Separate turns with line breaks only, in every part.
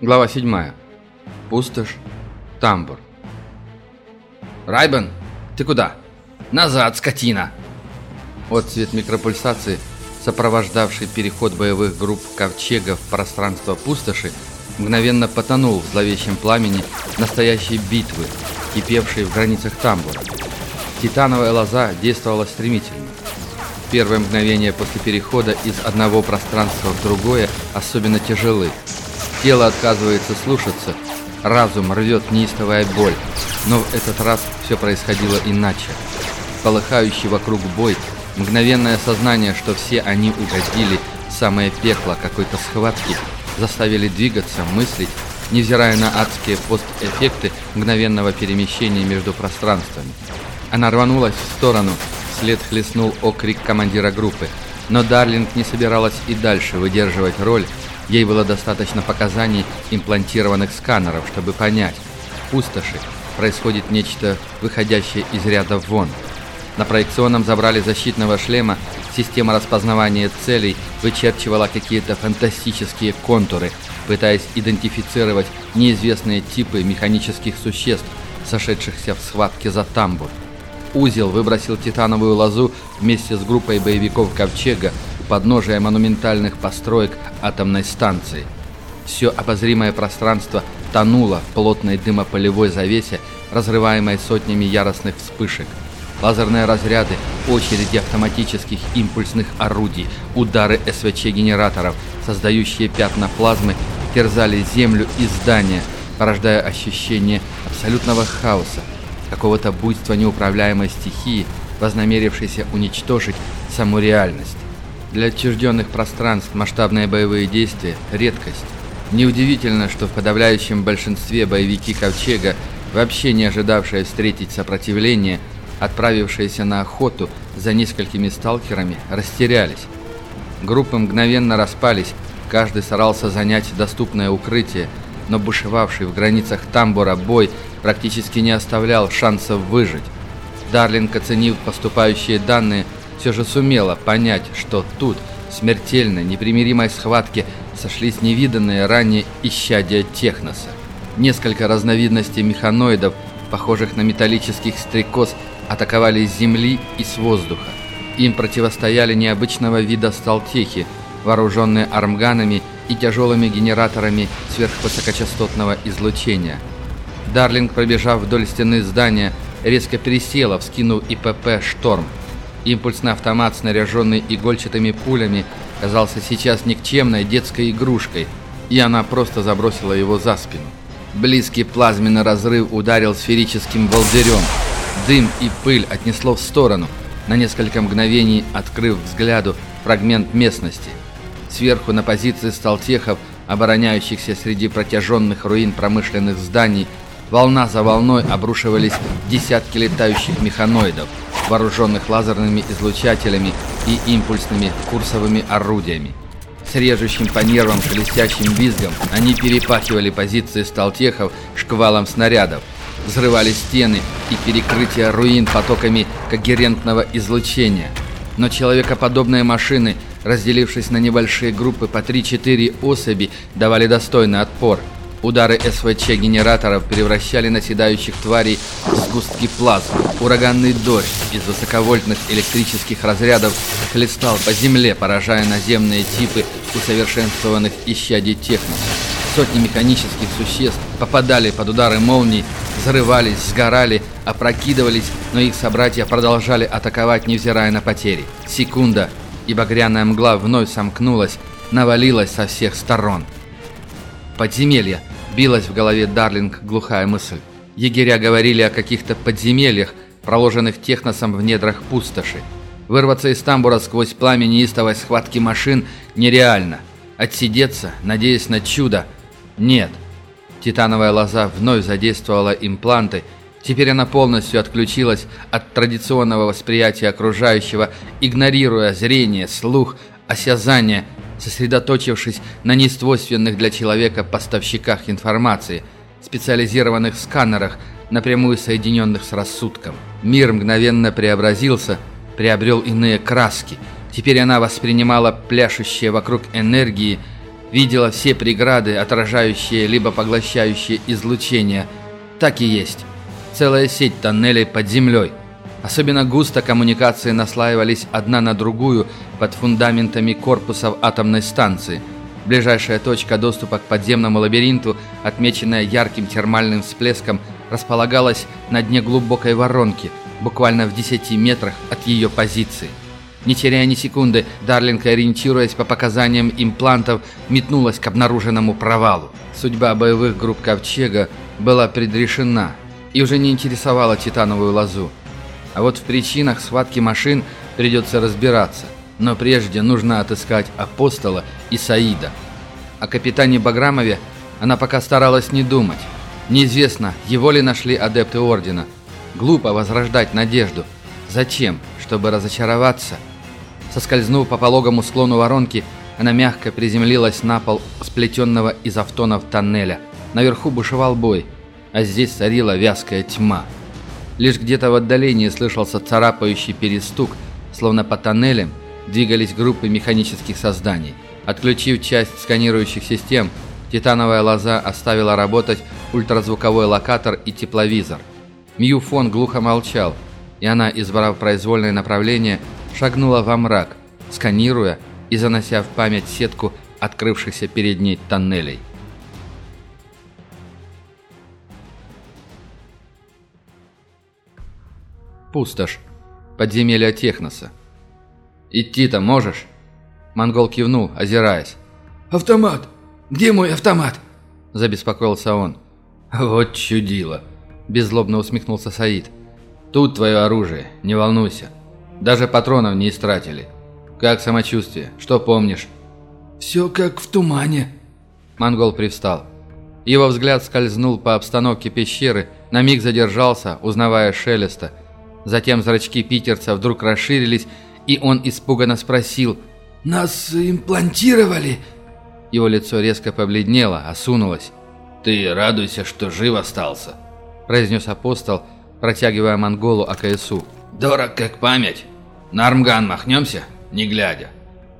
Глава 7. Пустошь. Тамбур.
«Райбен, ты куда?» «Назад, скотина!»
Отцвет микропульсации, сопровождавший переход боевых групп ковчега в пространство пустоши, мгновенно потонул в зловещем пламени настоящей битвы, кипевшей в границах тамбура. Титановая лоза действовала стремительно. Первые мгновения после перехода из одного пространства в другое особенно тяжелы. Тело отказывается слушаться, разум рвет неистовая боль. Но в этот раз все происходило иначе. Полыхающий вокруг бой, мгновенное сознание, что все они угодили в самое пекло какой-то схватки, заставили двигаться, мыслить, невзирая на адские постэффекты мгновенного перемещения между пространствами. Она рванулась в сторону, вслед хлестнул окрик командира группы. Но Дарлинг не собиралась и дальше выдерживать роль, Ей было достаточно показаний имплантированных сканеров, чтобы понять, в пустоши происходит нечто, выходящее из ряда вон. На проекционном забрали защитного шлема система распознавания целей вычерчивала какие-то фантастические контуры, пытаясь идентифицировать неизвестные типы механических существ, сошедшихся в схватке за тамбур. Узел выбросил титановую лозу вместе с группой боевиков Ковчега подножия монументальных построек атомной станции. Все обозримое пространство тонуло в плотной дымополевой завесе, разрываемой сотнями яростных вспышек. Лазерные разряды, очереди автоматических импульсных орудий, удары СВЧ-генераторов, создающие пятна плазмы, терзали землю и здания, порождая ощущение абсолютного хаоса, какого-то буйства неуправляемой стихии, вознамерившейся уничтожить саму реальность. Для отчужденных пространств масштабные боевые действия – редкость. Неудивительно, что в подавляющем большинстве боевики Ковчега, вообще не ожидавшие встретить сопротивление, отправившиеся на охоту за несколькими сталкерами, растерялись. Группы мгновенно распались, каждый старался занять доступное укрытие, но бушевавший в границах тамбура бой практически не оставлял шансов выжить. Дарлинг, оценив поступающие данные, все же сумела понять, что тут, в смертельной, непримиримой схватке, сошлись невиданные ранее исчадия Техноса. Несколько разновидностей механоидов, похожих на металлических стрекоз, атаковали с земли и с воздуха. Им противостояли необычного вида сталтехи, вооруженные армганами и тяжелыми генераторами сверхвысокочастотного излучения. Дарлинг, пробежав вдоль стены здания, резко пересела, вскинув ИПП «Шторм». Импульсный автомат, снаряженный игольчатыми пулями, казался сейчас никчемной детской игрушкой, и она просто забросила его за спину. Близкий плазменный разрыв ударил сферическим волдырем. Дым и пыль отнесло в сторону, на несколько мгновений открыв взгляду фрагмент местности. Сверху на позиции сталтехов, обороняющихся среди протяженных руин промышленных зданий, волна за волной обрушивались десятки летающих механоидов – вооруженных лазерными излучателями и импульсными курсовыми орудиями. С режущим по нервам шелестящим визгом они перепахивали позиции сталтехов шквалом снарядов, взрывали стены и перекрытия руин потоками когерентного излучения. Но человекоподобные машины, разделившись на небольшие группы по 3-4 особи, давали достойный отпор – Удары СВЧ-генераторов превращали наседающих тварей в сгустки плазмы. Ураганный дождь из высоковольтных электрических разрядов хлестал по земле, поражая наземные типы усовершенствованных исчадий техники. Сотни механических существ попадали под удары молний, взрывались, сгорали, опрокидывались, но их собратья продолжали атаковать, невзирая на потери. Секунда, и багряная мгла вновь сомкнулась, навалилась со всех сторон. Подземелья. Билась в голове Дарлинг глухая мысль. Егеря говорили о каких-то подземельях, проложенных техносом в недрах пустоши. Вырваться из тамбура сквозь пламя неистовой схватки машин нереально. Отсидеться, надеясь на чудо, нет. Титановая лоза вновь задействовала импланты. Теперь она полностью отключилась от традиционного восприятия окружающего, игнорируя зрение, слух, осязание – сосредоточившись на несвойственных для человека поставщиках информации, специализированных сканерах, напрямую соединенных с рассудком. Мир мгновенно преобразился, приобрел иные краски. Теперь она воспринимала пляшущие вокруг энергии, видела все преграды, отражающие либо поглощающие излучение. Так и есть. Целая сеть тоннелей под землей. Особенно густо коммуникации наслаивались одна на другую под фундаментами корпусов атомной станции. Ближайшая точка доступа к подземному лабиринту, отмеченная ярким термальным всплеском, располагалась на дне глубокой воронки, буквально в 10 метрах от ее позиции. Не теряя ни секунды, Дарлинг, ориентируясь по показаниям имплантов, метнулась к обнаруженному провалу. Судьба боевых групп Ковчега была предрешена и уже не интересовала титановую лозу. А вот в причинах схватки машин придется разбираться. Но прежде нужно отыскать Апостола и Саида. О капитане Баграмове она пока старалась не думать. Неизвестно, его ли нашли адепты Ордена. Глупо возрождать надежду. Зачем? Чтобы разочароваться? Соскользнув по пологому склону воронки, она мягко приземлилась на пол сплетенного из автонов тоннеля. Наверху бушевал бой, а здесь царила вязкая тьма. Лишь где-то в отдалении слышался царапающий перестук, словно по тоннелям двигались группы механических созданий. Отключив часть сканирующих систем, титановая лоза оставила работать ультразвуковой локатор и тепловизор. Мьюфон глухо молчал, и она, избрав произвольное направление, шагнула во мрак, сканируя и занося в память сетку открывшихся перед ней тоннелей. Пустошь. Подземелье Техноса. «Идти-то можешь?» Монгол кивнул, озираясь.
«Автомат! Где мой автомат?»
Забеспокоился он. «Вот чудило!» Беззлобно усмехнулся Саид. «Тут твое оружие, не волнуйся. Даже патронов не истратили. Как самочувствие? Что помнишь?»
«Все как в тумане».
Монгол привстал. Его взгляд скользнул по обстановке пещеры, на миг задержался, узнавая шелеста – Затем зрачки питерца вдруг расширились, и он испуганно спросил
«Нас имплантировали?»
Его лицо резко побледнело, осунулось.
«Ты радуйся, что жив остался», –
произнес апостол, протягивая монголу АКСУ.
«Дорог как память. На армган махнемся, не глядя».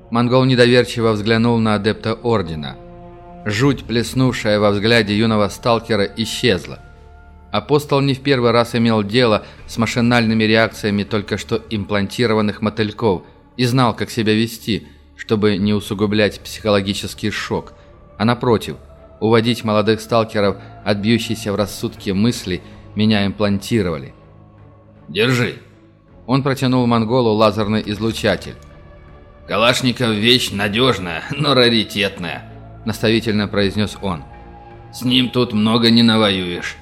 Монгол недоверчиво взглянул на адепта Ордена. Жуть, плеснувшая во взгляде юного сталкера, исчезла. Апостол не в первый раз имел дело с машинальными реакциями только что имплантированных мотыльков и знал, как себя вести, чтобы не усугублять психологический шок, а напротив, уводить молодых сталкеров от бьющейся в рассудке мысли меня имплантировали.
«Держи!»
Он протянул монголу лазерный излучатель.
«Калашников вещь надежная, но раритетная», – наставительно произнес он. «С ним тут много не навоюешь».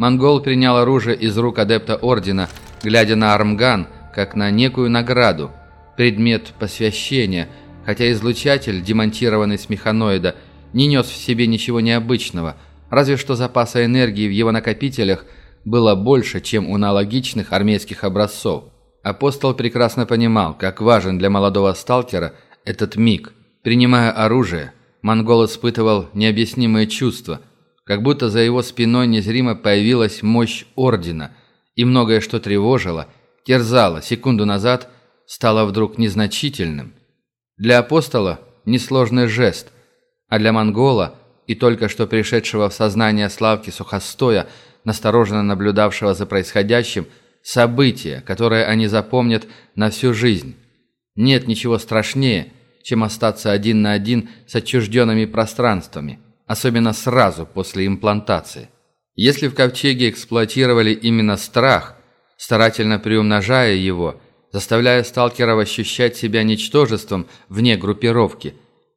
Монгол принял оружие из рук адепта Ордена, глядя на Армган, как на некую награду, предмет посвящения, хотя излучатель, демонтированный с механоида, не нес в себе ничего необычного, разве что запаса энергии в его накопителях было больше, чем у аналогичных армейских образцов. Апостол прекрасно понимал, как важен для молодого сталкера этот миг. Принимая оружие, монгол испытывал необъяснимые чувства – как будто за его спиной незримо появилась мощь Ордена, и многое, что тревожило, терзало секунду назад, стало вдруг незначительным. Для апостола несложный жест, а для монгола и только что пришедшего в сознание Славки Сухостоя, настороженно наблюдавшего за происходящим, событие, которое они запомнят на всю жизнь. Нет ничего страшнее, чем остаться один на один с отчужденными пространствами – особенно сразу после имплантации. Если в ковчеге эксплуатировали именно страх, старательно приумножая его, заставляя сталкеров ощущать себя ничтожеством вне группировки,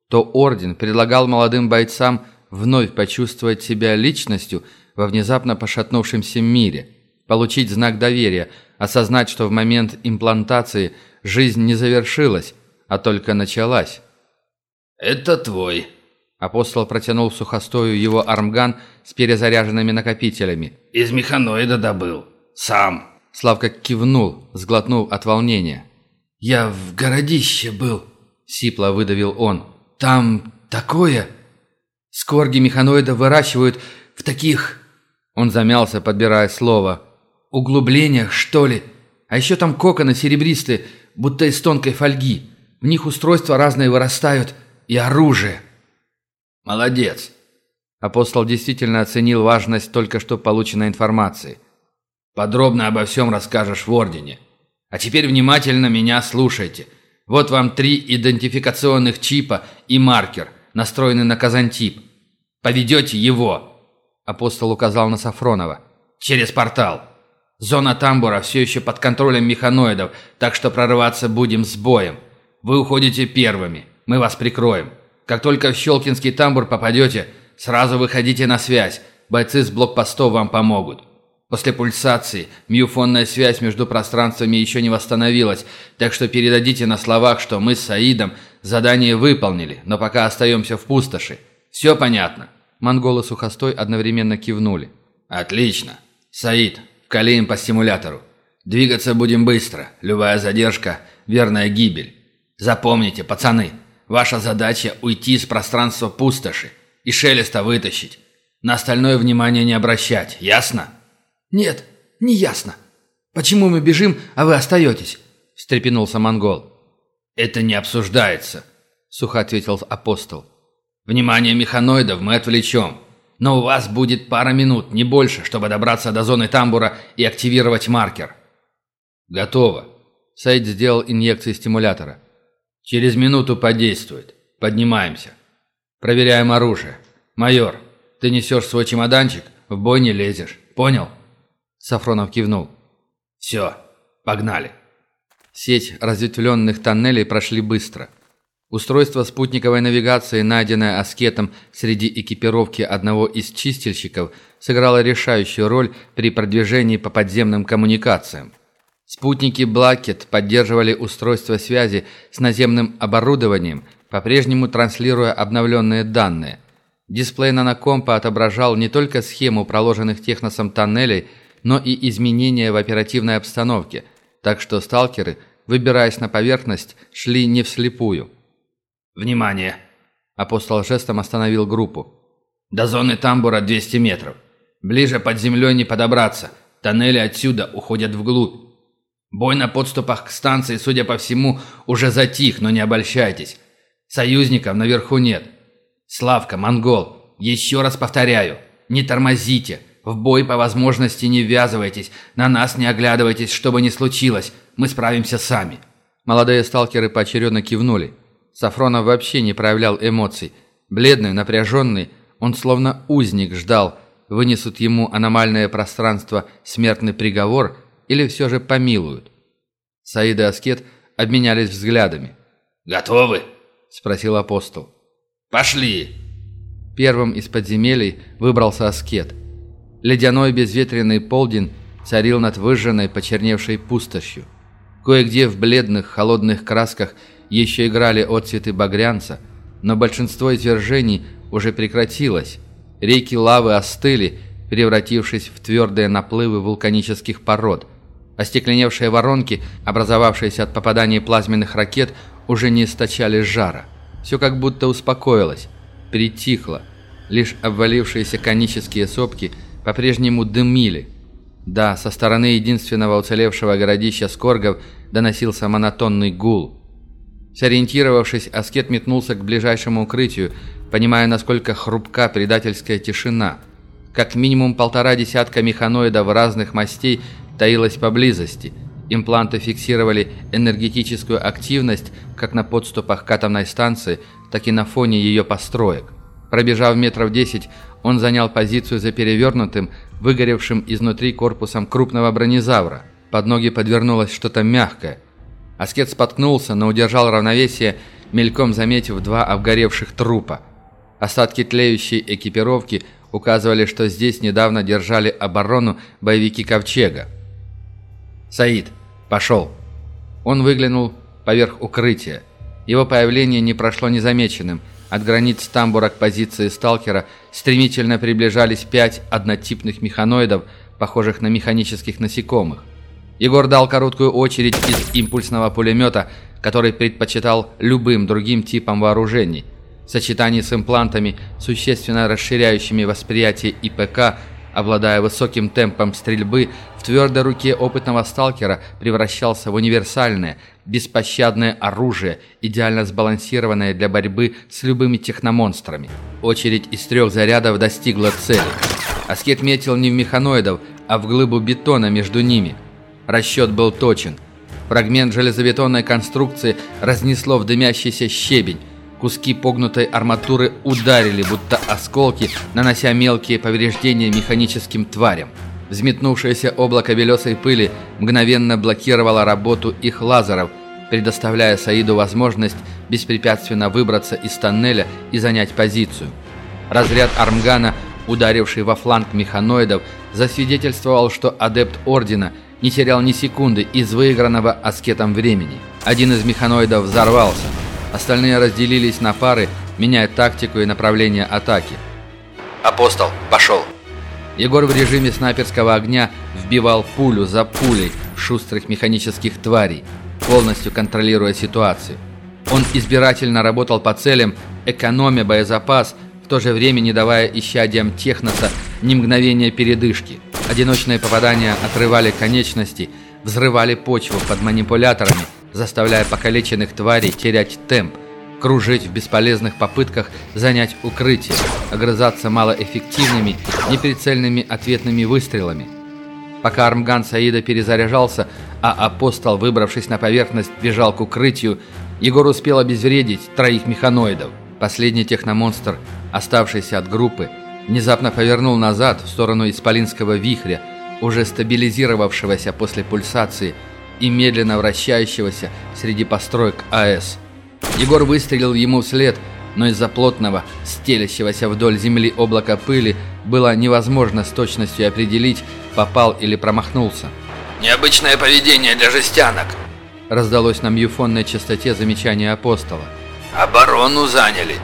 то Орден предлагал молодым бойцам вновь почувствовать себя личностью во внезапно пошатнувшемся мире, получить знак доверия, осознать, что в момент имплантации жизнь не завершилась, а только началась.
«Это твой»,
Апостол протянул сухостою его армган с перезаряженными накопителями.
«Из механоида добыл. Сам».
Славка кивнул, сглотнув от волнения.
«Я в городище был», —
сипло выдавил он.
«Там такое. Скорги механоида выращивают в таких...» Он замялся, подбирая слово. «Углублениях, что ли? А еще там коконы серебристые, будто из тонкой фольги. В них устройства разные вырастают и оружие».
Молодец.
Апостол действительно оценил важность только что полученной информации.
Подробно обо всем расскажешь в Ордене. А теперь внимательно меня слушайте. Вот вам три идентификационных чипа и маркер, настроенный на казантип. Поведете его. Апостол указал на Сафронова. Через портал. Зона тамбура все еще под контролем механоидов, так что прорываться будем с боем. Вы уходите первыми. Мы вас прикроем. Как только в Щелкинский тамбур попадете, сразу выходите на связь. Бойцы с блокпостов вам помогут. После пульсации миофонная связь между пространствами еще не восстановилась, так что передадите на словах, что мы с Саидом задание выполнили, но пока остаемся в пустоши. Все понятно?»
Монголы Сухостой одновременно кивнули.
«Отлично. Саид, вкалеем по стимулятору. Двигаться будем быстро. Любая задержка – верная гибель. Запомните, пацаны, Ваша задача – уйти из пространства пустоши и шелеста вытащить. На остальное внимание не обращать, ясно?»
«Нет, не ясно. Почему мы бежим, а вы остаетесь?» – встрепенулся монгол.
«Это не обсуждается», – сухо ответил апостол. «Внимание механоидов мы отвлечем, но у вас будет пара минут, не больше, чтобы добраться до зоны тамбура и активировать маркер».
«Готово». Сайд сделал инъекции стимулятора.
Через минуту подействует. Поднимаемся. Проверяем оружие. Майор, ты несешь свой чемоданчик, в бой не лезешь. Понял?»
Сафронов кивнул.
«Все, погнали».
Сеть разветвленных тоннелей прошли быстро. Устройство спутниковой навигации, найденное аскетом среди экипировки одного из чистильщиков, сыграло решающую роль при продвижении по подземным коммуникациям. Спутники Блакет поддерживали устройство связи с наземным оборудованием, по-прежнему транслируя обновленные данные. Дисплей нанокомпа отображал не только схему проложенных техносом тоннелей, но и изменения в оперативной обстановке, так что сталкеры, выбираясь на поверхность, шли не вслепую.
«Внимание!»
Апостол жестом остановил группу.
«До зоны тамбура 200 метров. Ближе под землей не подобраться. Тоннели отсюда уходят вглубь. Бой на подступах к станции, судя по всему, уже затих, но не обольщайтесь. Союзников наверху нет. Славка, монгол, еще раз повторяю, не тормозите. В бой по возможности не ввязывайтесь, на нас не оглядывайтесь, что бы ни случилось. Мы справимся сами».
Молодые сталкеры поочередно кивнули. Сафронов вообще не проявлял эмоций. Бледный, напряженный, он словно узник ждал, вынесут ему аномальное пространство смертный приговор или все же помилуют. Саид и Аскет обменялись взглядами.
«Готовы?»
– спросил апостол.
«Пошли!»
Первым из подземелий выбрался Аскет. Ледяной безветренный полдень царил над выжженной, почерневшей пустошью. Кое-где в бледных, холодных красках еще играли отцветы багрянца, но большинство извержений уже прекратилось. Реки лавы остыли, превратившись в твердые наплывы вулканических пород. Остекленевшие воронки, образовавшиеся от попадания плазменных ракет, уже не источали жара. Все как будто успокоилось, притихло. Лишь обвалившиеся конические сопки по-прежнему дымили. Да, со стороны единственного уцелевшего городища Скоргов доносился монотонный гул. Сориентировавшись, Аскет метнулся к ближайшему укрытию, понимая, насколько хрупка предательская тишина. Как минимум полтора десятка механоидов разных мастей таилась поблизости. Импланты фиксировали энергетическую активность как на подступах к атомной станции, так и на фоне ее построек. Пробежав метров десять, он занял позицию за перевернутым, выгоревшим изнутри корпусом крупного бронезавра. Под ноги подвернулось что-то мягкое. Аскет споткнулся, но удержал равновесие, мельком заметив два обгоревших трупа. Остатки тлеющей экипировки указывали, что здесь недавно держали оборону боевики Ковчега. «Саид, пошел!» Он выглянул поверх укрытия. Его появление не прошло незамеченным. От границ тамбура к позиции сталкера стремительно приближались пять однотипных механоидов, похожих на механических насекомых. Егор дал короткую очередь из импульсного пулемета, который предпочитал любым другим типам вооружений. В сочетании с имплантами, существенно расширяющими восприятие ИПК, обладая высоким темпом стрельбы, в твердой руке опытного сталкера превращался в универсальное, беспощадное оружие, идеально сбалансированное для борьбы с любыми техномонстрами. Очередь из трех зарядов достигла цели. Аскет метил не в механоидов, а в глыбу бетона между ними. Расчет был точен. Фрагмент железобетонной конструкции разнесло в дымящийся щебень, Куски погнутой арматуры ударили, будто осколки, нанося мелкие повреждения механическим тварям. Взметнувшееся облако белесой пыли мгновенно блокировало работу их лазеров, предоставляя Саиду возможность беспрепятственно выбраться из тоннеля и занять позицию. Разряд армгана, ударивший во фланг механоидов, засвидетельствовал, что адепт Ордена не терял ни секунды из выигранного аскетом времени. Один из механоидов взорвался – Остальные разделились на пары, меняя тактику и направление атаки.
«Апостол, пошел!»
Егор в режиме снайперского огня вбивал пулю за пулей шустрых механических тварей, полностью контролируя ситуацию. Он избирательно работал по целям, экономя боезапас, в то же время не давая исчадиям техноса ни мгновения передышки. Одиночные попадания отрывали конечности, взрывали почву под манипуляторами, заставляя покалеченных тварей терять темп, кружить в бесполезных попытках занять укрытие, огрызаться малоэффективными, неприцельными ответными выстрелами. Пока армган Саида перезаряжался, а апостол, выбравшись на поверхность, бежал к укрытию, Егор успел обезвредить троих механоидов. Последний техномонстр, оставшийся от группы, внезапно повернул назад в сторону Исполинского вихря, уже стабилизировавшегося после пульсации, и медленно вращающегося среди построек АЭС. Егор выстрелил ему вслед, но из-за плотного, стелящегося вдоль земли облака пыли было невозможно с точностью определить, попал или промахнулся.
«Необычное поведение для жестянок!»
Раздалось на мьюфонной частоте замечание апостола.
«Оборону заняли!»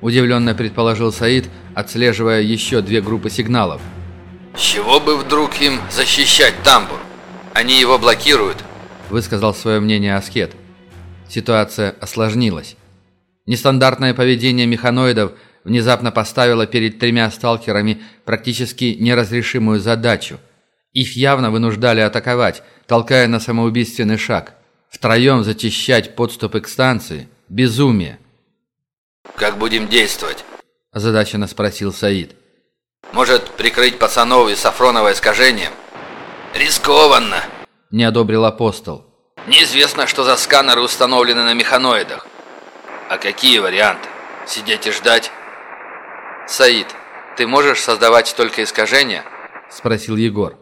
Удивленно предположил Саид, отслеживая еще две группы сигналов.
«С чего бы вдруг им защищать тамбур? Они его блокируют,
высказал свое мнение Аскет. Ситуация осложнилась. Нестандартное поведение механоидов внезапно поставило перед тремя сталкерами практически неразрешимую задачу. Их явно вынуждали атаковать, толкая на самоубийственный шаг. Втроем зачищать подступы к станции – безумие.
«Как будем действовать?»
– озадаченно спросил Саид.
«Может, прикрыть пацанов и Сафронова искажением?» «Рискованно!»
– не одобрил апостол.
«Неизвестно, что за сканеры установлены на механоидах». «А какие варианты? Сидеть и ждать?»
«Саид, ты можешь создавать только искажения?» – спросил Егор.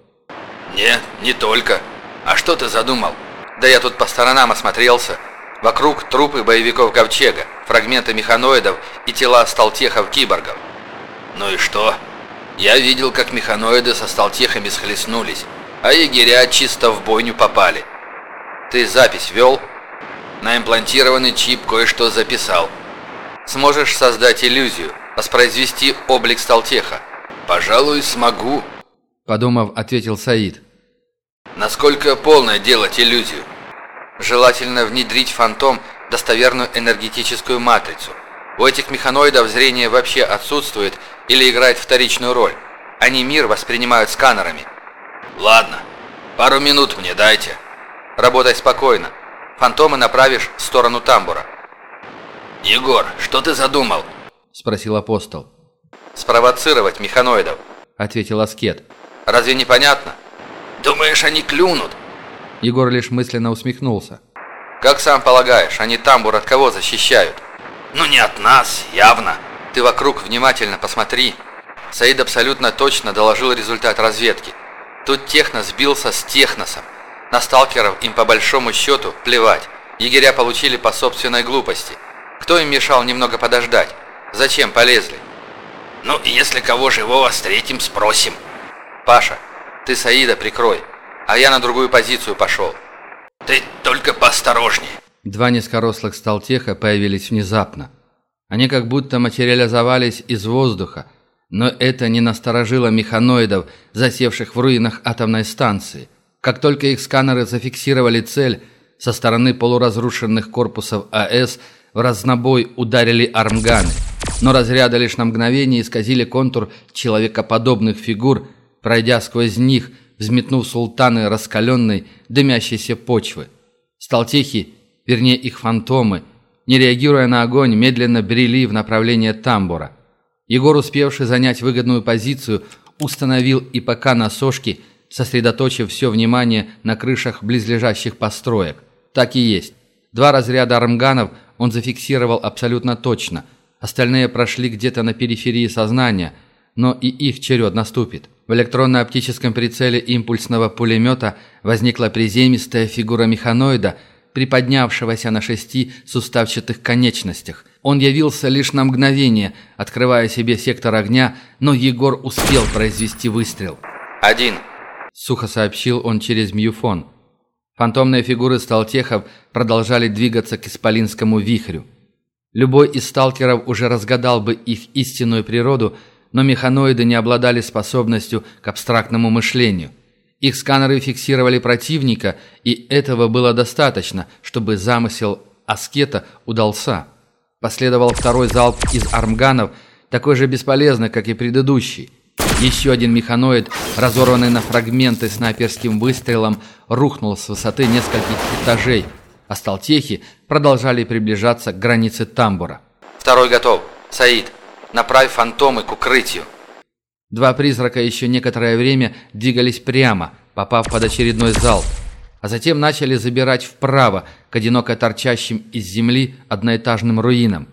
«Нет, не только. А что ты задумал?»
«Да я тут по сторонам осмотрелся. Вокруг трупы боевиков Ковчега, фрагменты механоидов и тела сталтехов-киборгов».
«Ну и что?» «Я видел, как механоиды со сталтехами схлестнулись а егеря чисто в бойню попали. Ты запись вел? На имплантированный чип кое-что записал. Сможешь создать иллюзию, воспроизвести облик Сталтеха? Пожалуй, смогу.
Подумав, ответил Саид.
Насколько полно делать иллюзию?
Желательно внедрить фантом достоверную энергетическую матрицу. У этих механоидов зрение вообще отсутствует или играет вторичную роль. Они мир воспринимают сканерами.
«Ладно, пару минут мне дайте».
«Работай спокойно. Фантомы направишь в сторону тамбура».
«Егор, что ты задумал?»
– спросил апостол. «Спровоцировать механоидов», – ответил Аскет. «Разве не понятно?»
«Думаешь, они клюнут?»
Егор лишь мысленно усмехнулся. «Как сам полагаешь, они тамбур от кого защищают?»
«Ну не от нас, явно».
«Ты вокруг внимательно посмотри». Саид абсолютно точно доложил результат разведки – Тут Технос сбился с Техносом. На сталкеров им по большому счету плевать. Егеря получили по собственной глупости. Кто им мешал немного подождать? Зачем полезли?
Ну, если кого живого встретим, спросим.
Паша, ты Саида прикрой, а я на другую позицию пошел.
Ты только поосторожнее.
Два низкорослых сталтеха появились внезапно. Они как будто материализовались из воздуха, но это не насторожило механоидов, засевших в руинах атомной станции. Как только их сканеры зафиксировали цель, со стороны полуразрушенных корпусов АЭС в разнобой ударили армганы. Но разряды лишь на мгновение исказили контур человекоподобных фигур,
пройдя сквозь них, взметнув султаны раскаленной, дымящейся почвы. Сталтехи, вернее их фантомы, не реагируя на огонь, медленно брели в направлении тамбура. Егор, успевший занять выгодную позицию, установил ИПК на сошке, сосредоточив все внимание на крышах близлежащих построек. Так и есть. Два разряда армганов он зафиксировал абсолютно точно. Остальные прошли где-то на периферии сознания, но и их черед наступит. В электронно-оптическом прицеле импульсного пулемета возникла приземистая фигура механоида, приподнявшегося на шести суставчатых конечностях. Он явился лишь на мгновение, открывая себе сектор огня, но Егор успел произвести выстрел.
«Один», —
сухо сообщил он через мьюфон. Фантомные фигуры сталтехов продолжали двигаться к исполинскому вихрю. Любой из сталкеров уже разгадал бы их истинную природу — но механоиды не обладали способностью к абстрактному мышлению. Их сканеры фиксировали противника, и этого было достаточно, чтобы замысел аскета удался. Последовал второй залп из армганов, такой же бесполезный, как и предыдущий. Еще один механоид, разорванный на фрагменты снайперским выстрелом, рухнул с высоты нескольких этажей, а сталтехи продолжали приближаться к границе тамбура.
«Второй готов. Саид, Направь фантомы к укрытию».
Два призрака еще некоторое время двигались прямо, попав под очередной залп, а затем начали забирать вправо, к одиноко торчащим из земли одноэтажным руинам.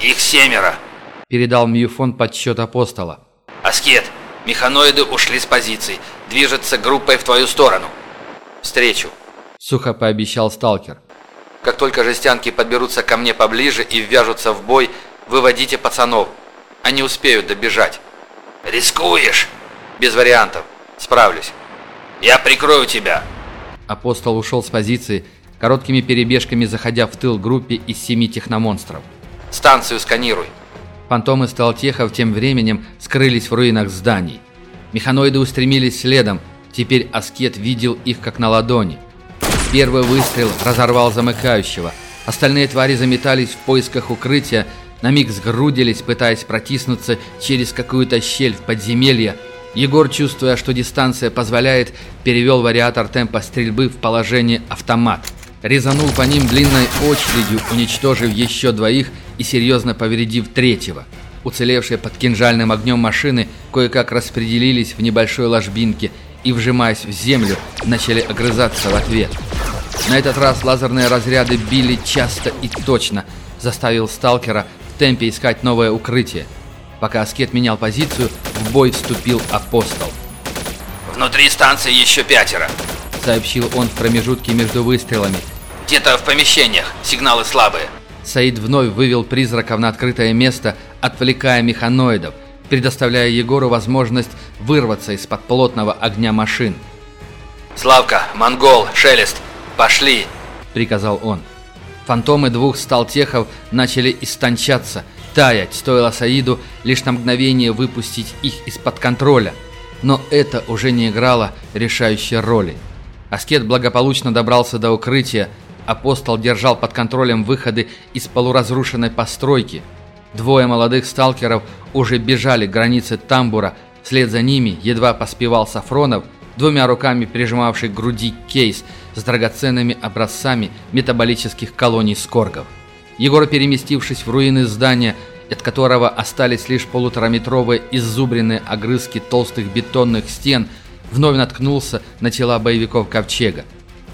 «Их семеро», —
передал Мьюфон подсчет апостола.
«Аскет, механоиды ушли с позиций, движется группой в твою сторону. Встречу», —
сухо пообещал сталкер.
«Как только жестянки подберутся ко мне поближе и ввяжутся в бой, Выводите пацанов. Они успеют добежать. Рискуешь? Без вариантов. Справлюсь. Я прикрою тебя.
Апостол ушел с позиции, короткими перебежками заходя в тыл группе из семи техномонстров.
Станцию сканируй.
Фантомы Сталтехов тем временем скрылись в руинах зданий. Механоиды устремились следом, теперь Аскет видел их как на ладони. Первый выстрел разорвал замыкающего. Остальные твари заметались в поисках укрытия, на миг сгрудились, пытаясь протиснуться через какую-то щель в подземелье. Егор, чувствуя, что дистанция позволяет, перевел вариатор темпа стрельбы в положение автомат. Резанул по ним длинной очередью, уничтожив еще двоих и серьезно повредив третьего. Уцелевшие под кинжальным огнем машины кое-как распределились в небольшой ложбинке и, вжимаясь в землю, начали огрызаться в ответ. На этот раз лазерные разряды били часто и точно, заставил сталкера темпе искать новое укрытие. Пока Аскет менял позицию, в бой вступил Апостол.
«Внутри станции еще пятеро», —
сообщил он в промежутке между выстрелами.
«Где-то в помещениях, сигналы слабые».
Саид вновь вывел призраков на открытое место, отвлекая механоидов, предоставляя Егору возможность вырваться из-под плотного огня машин.
«Славка, Монгол, Шелест, пошли!»
— приказал он. Фантомы двух сталтехов начали истончаться, таять, стоило Саиду лишь на мгновение выпустить их из-под контроля. Но это уже не играло решающей роли. Аскет благополучно добрался до укрытия, апостол держал под контролем выходы из полуразрушенной постройки. Двое молодых сталкеров уже бежали к границе тамбура, вслед за ними едва поспевал Сафронов – двумя руками прижимавший к груди кейс с драгоценными образцами метаболических колоний скоргов. Егор, переместившись в руины здания, от которого остались лишь полутораметровые иззубренные огрызки толстых бетонных стен, вновь наткнулся на тела боевиков Ковчега.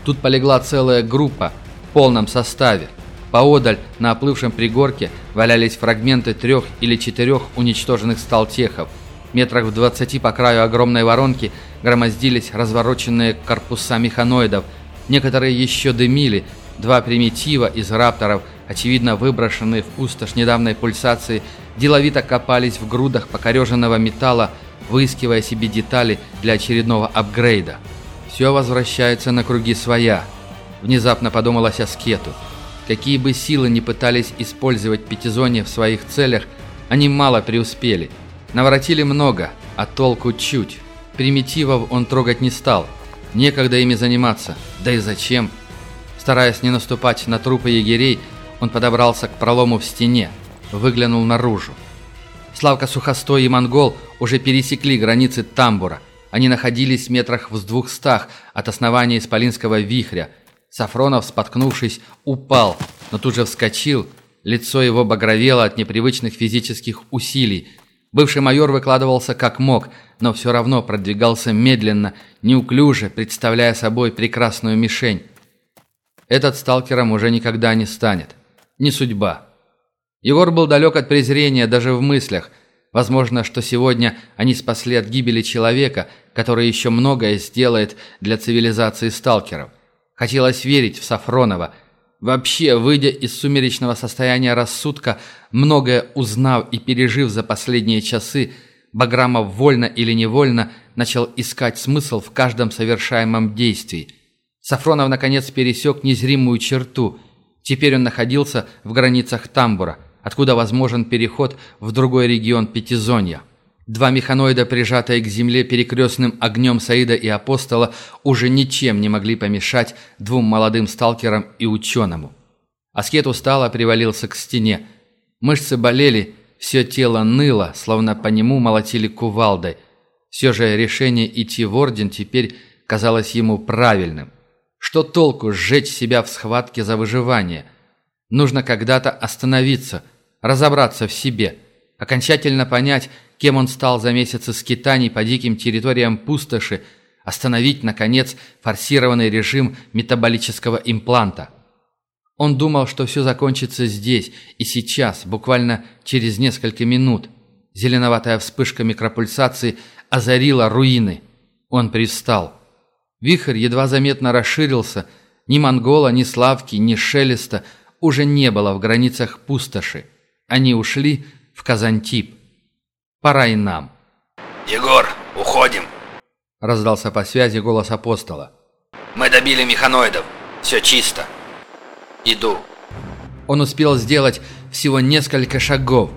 Тут полегла целая группа в полном составе. Поодаль, на оплывшем пригорке, валялись фрагменты трех или четырех уничтоженных сталтехов – Метрах в двадцати по краю огромной воронки громоздились развороченные корпуса механоидов. Некоторые еще дымили. Два примитива из рапторов, очевидно выброшенные в пустошь недавней пульсации, деловито копались в грудах покореженного металла, выискивая себе детали для очередного апгрейда. Все возвращается на круги своя. Внезапно подумалось о скету. Какие бы силы ни пытались использовать Пятизоне в своих целях, они мало преуспели – Наворотили много, а толку чуть. Примитивов он трогать не стал. Некогда ими заниматься. Да и зачем? Стараясь не наступать на трупы егерей, он подобрался к пролому в стене, выглянул наружу. Славка Сухостой и Монгол уже пересекли границы тамбура. Они находились в метрах в двухстах от основания Исполинского вихря. Сафронов, споткнувшись, упал, но тут же вскочил. Лицо его багровело от непривычных физических усилий. Бывший майор выкладывался как мог, но все равно продвигался медленно, неуклюже, представляя собой прекрасную мишень. Этот сталкером уже никогда не станет. Не судьба. Егор был далек от презрения даже в мыслях. Возможно, что сегодня они спасли от гибели человека, который еще многое сделает для цивилизации сталкеров. Хотелось верить в Сафронова. Вообще, выйдя из сумеречного состояния рассудка, многое узнав и пережив за последние часы, Баграмов вольно или невольно начал искать смысл в каждом совершаемом действии. Сафронов, наконец, пересек незримую черту. Теперь он находился в границах тамбура – откуда возможен переход в другой регион Пятизонья. Два механоида, прижатые к земле перекрестным огнем Саида и Апостола, уже ничем не могли помешать двум молодым сталкерам и ученому. Аскет устало привалился к стене. Мышцы болели, все тело ныло, словно по нему молотили кувалдой. Все же решение идти в Орден теперь казалось ему правильным. Что толку сжечь себя в схватке за выживание? Нужно когда-то остановиться – разобраться в себе, окончательно понять, кем он стал за месяцы скитаний по диким территориям пустоши, остановить, наконец, форсированный режим метаболического импланта. Он думал, что все закончится здесь и сейчас, буквально через несколько минут. Зеленоватая вспышка микропульсации озарила руины. Он привстал. Вихрь едва заметно расширился. Ни Монгола, ни Славки, ни Шелеста уже не было в границах пустоши. Они ушли в Казантип. Пора и нам.
«Егор, уходим!»
Раздался по связи голос апостола.
«Мы добили механоидов. Все чисто. Иду».
Он успел сделать всего несколько шагов,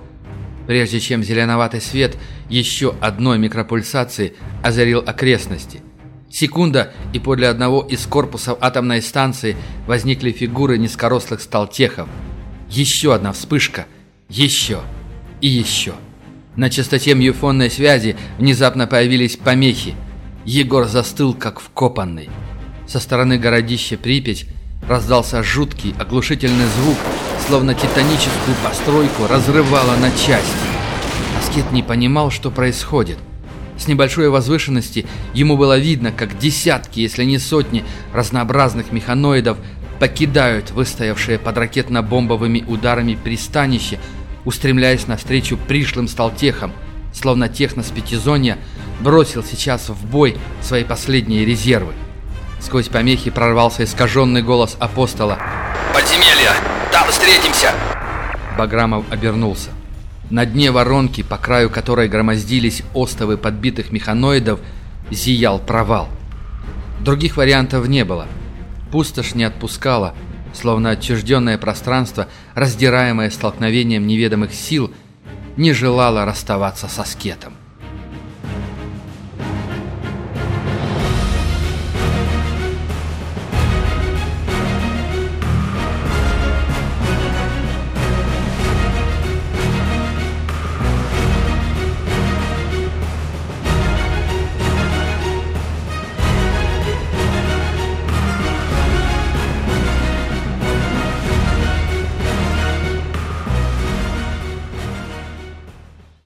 прежде чем зеленоватый свет еще одной микропульсации озарил окрестности. Секунда, и подле одного из корпусов атомной станции возникли фигуры низкорослых сталтехов. Еще одна вспышка – еще. И еще. На частоте мьюфонной связи внезапно появились помехи. Егор застыл, как вкопанный. Со стороны городища Припять раздался жуткий, оглушительный звук, словно титаническую постройку разрывало на части. Аскет не понимал, что происходит. С небольшой возвышенности ему было видно, как десятки, если не сотни, разнообразных механоидов покидают выстоявшие под ракетно-бомбовыми ударами пристанище, устремляясь навстречу пришлым сталтехам, словно технос Пятизонья бросил сейчас в бой свои последние резервы. Сквозь помехи прорвался искаженный голос апостола.
«Подземелье! Там встретимся!»
Баграмов обернулся. На дне воронки, по краю которой громоздились остовы подбитых механоидов, зиял провал. Других вариантов не было. Пустошь не отпускала, словно отчужденное пространство, раздираемое столкновением неведомых сил, не желало расставаться со скетом.